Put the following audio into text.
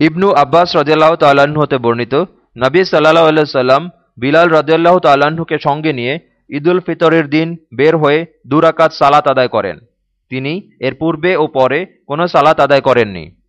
ইবনু আব্বাস রদিয়াল্লাহ তাল্লাহ্ন হতে বর্ণিত, নবী সাল্লাহ সাল্লাম বিলাল রদিয়াল্লাহ তাল্লাহ্নকে সঙ্গে নিয়ে ঈদুল ফিতরের দিন বের হয়ে দুরাকাত সালাত আদায় করেন। তিনি এর পূর্বে ও পরে কোনো সালাত আদায় করেননি।